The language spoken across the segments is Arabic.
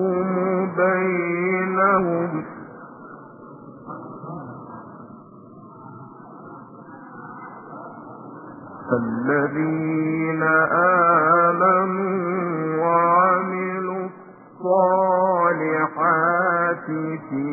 يحكم بينهم. الذين آمنوا وعملوا الصالحات في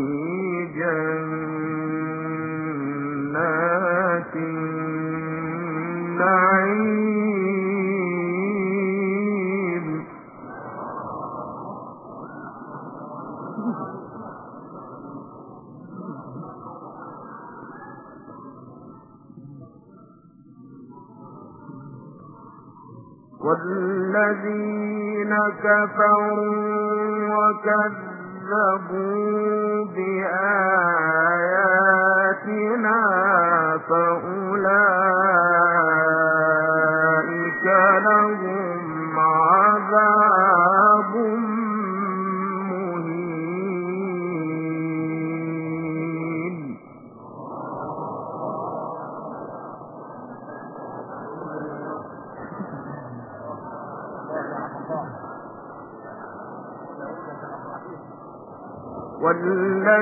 كفروا وكذبوا بآياتنا فأولئك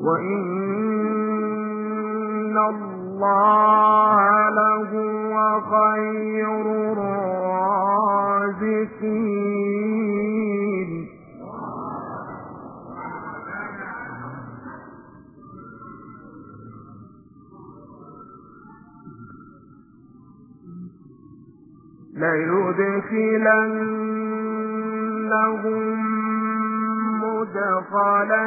وإن الله لهو خير الرازقين ليدخلنهم مدخلا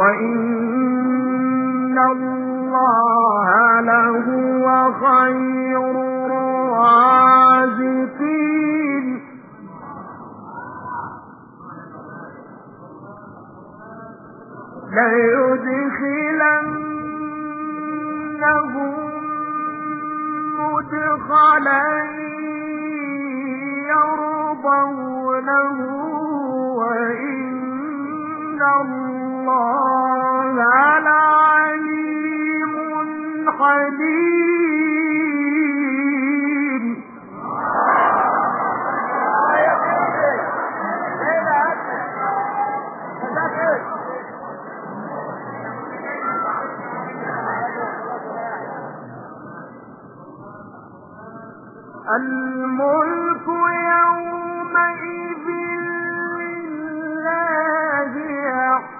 وإن الله لهو خير الرازقين ليدخلنهم مدخلا يرضونه وإن الله الله العليم الحليم الملك يومئذ لله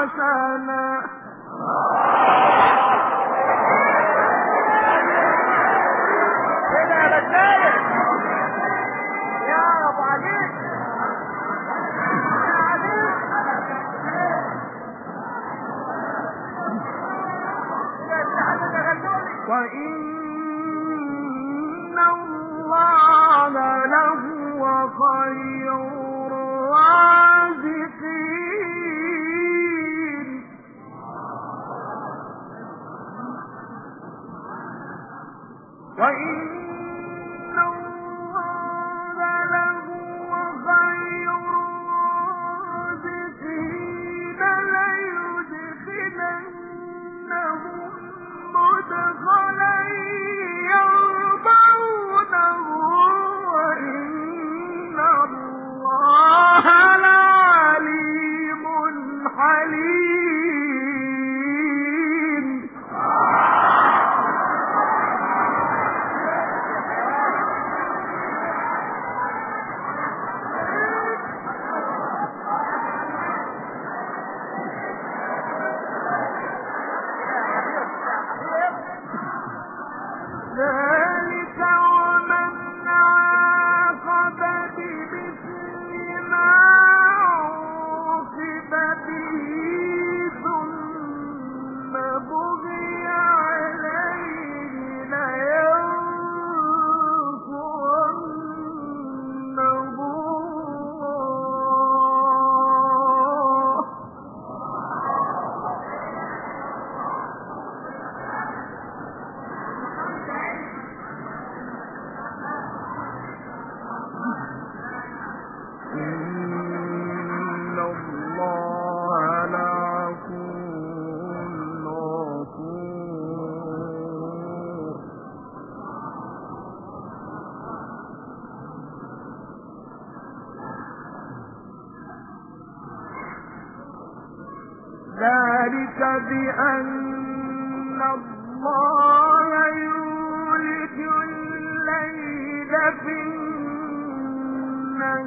حسنا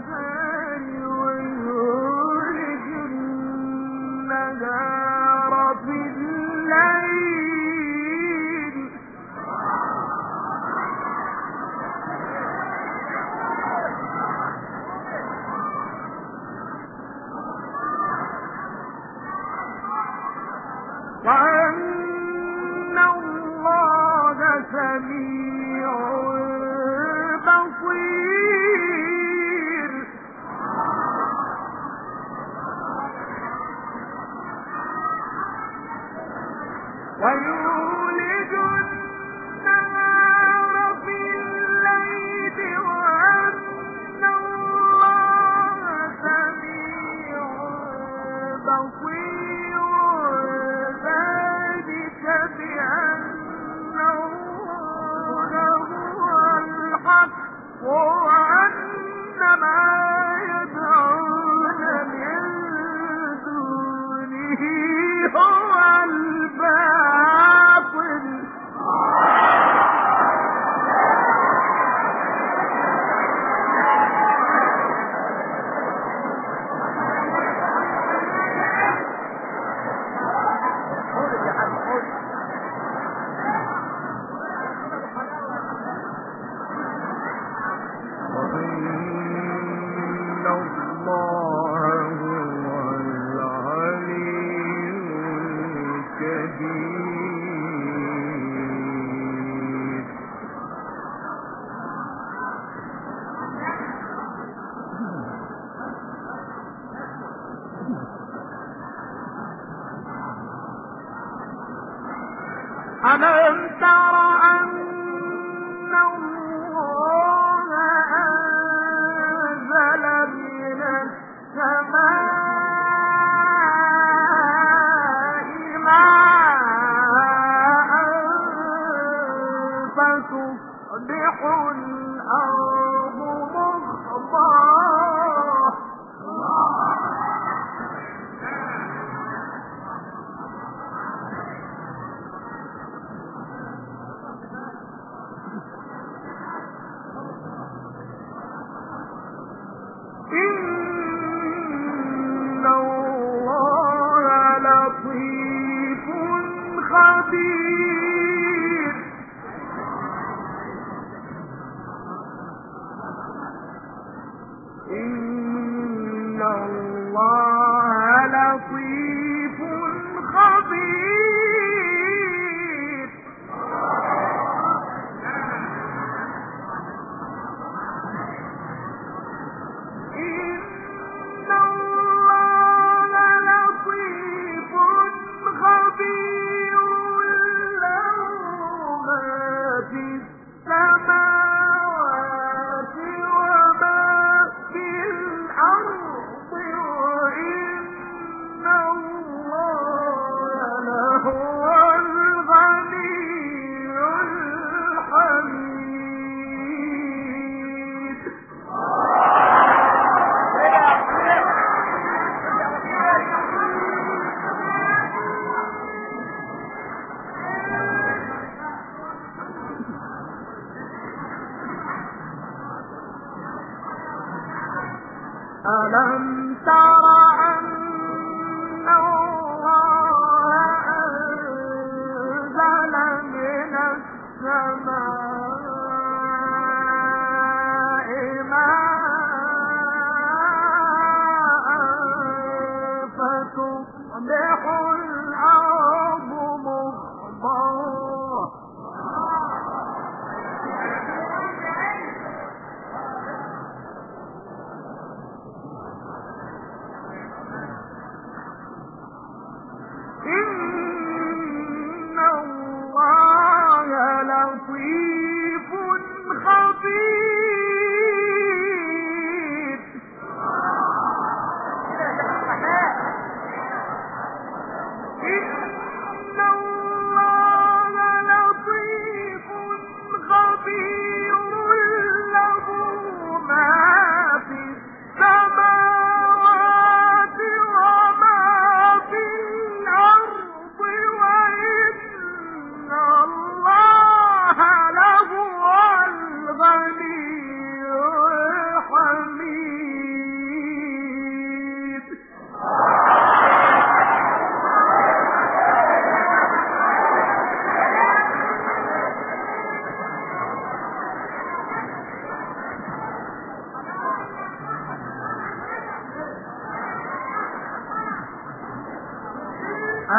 her.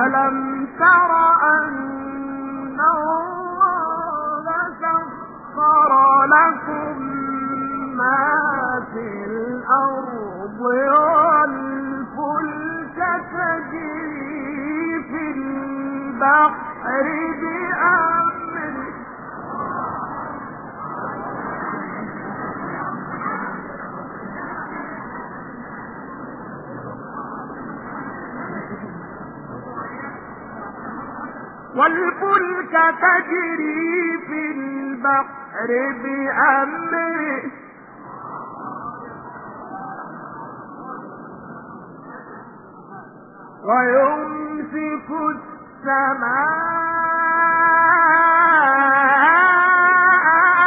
ألم تر أن الله سخر لكم ما في الأرض والفلك تجري في البحر بأمره. ويمسك السماء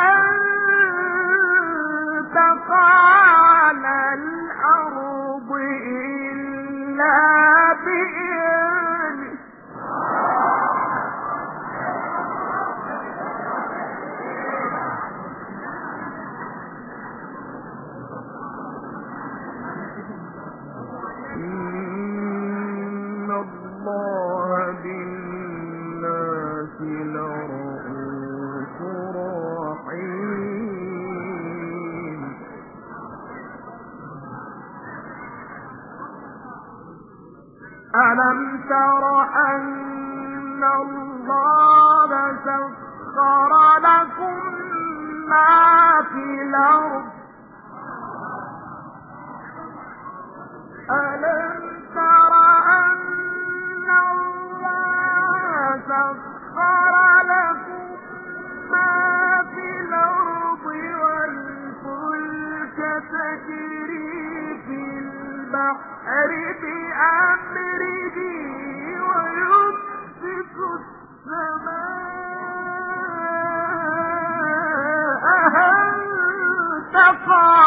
أن تقع الله سخر لكم ما في الأرض أن الله سخر لكم ما في الأرض والفلك تجري في البحر تقع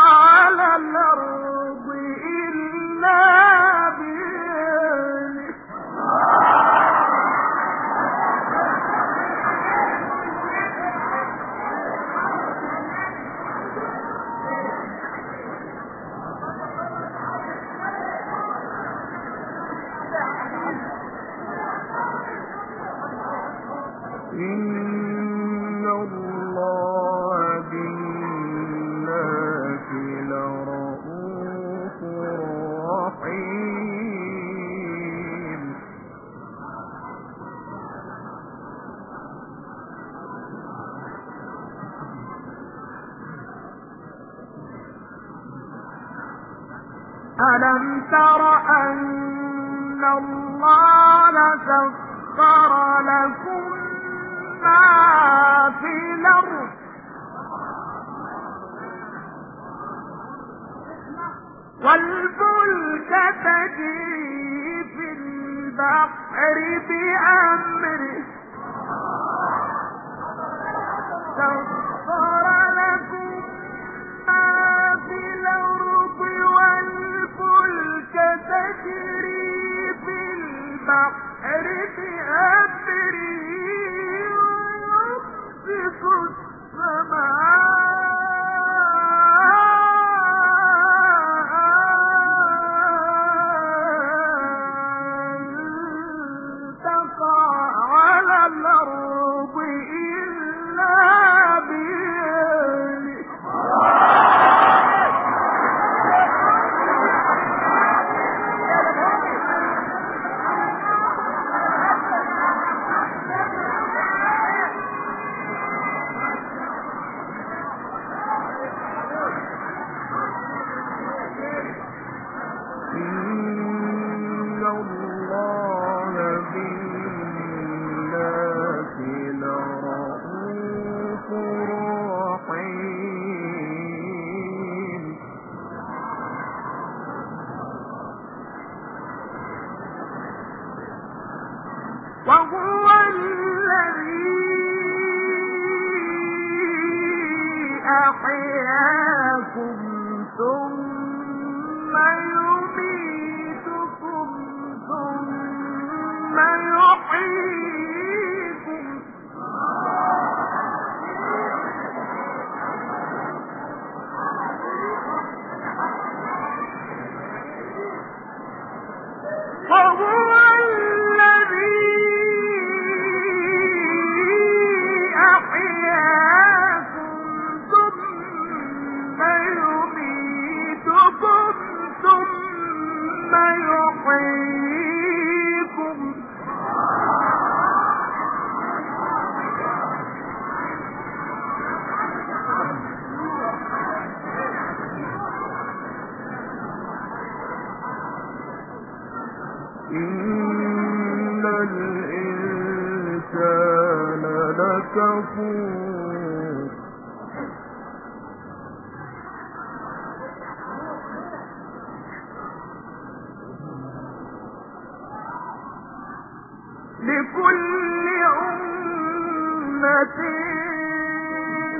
البحر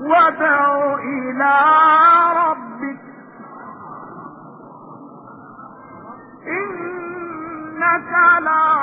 وادع إلى ربك. إنك لعلى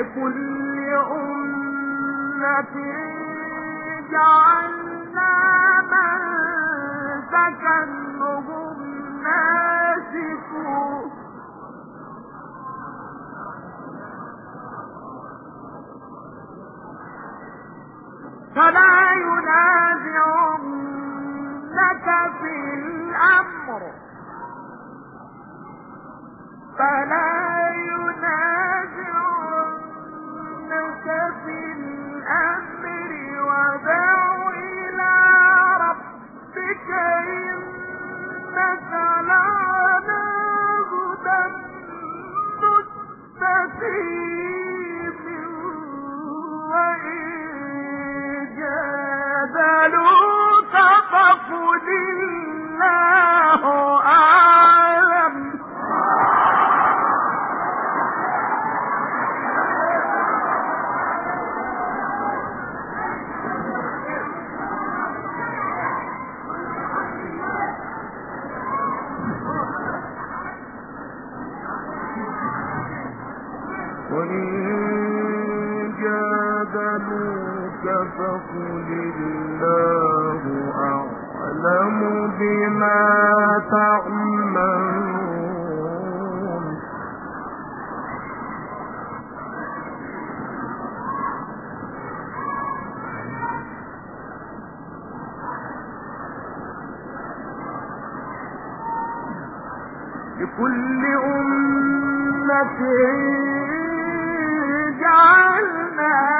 لكل أمة لكل أمة جعلنا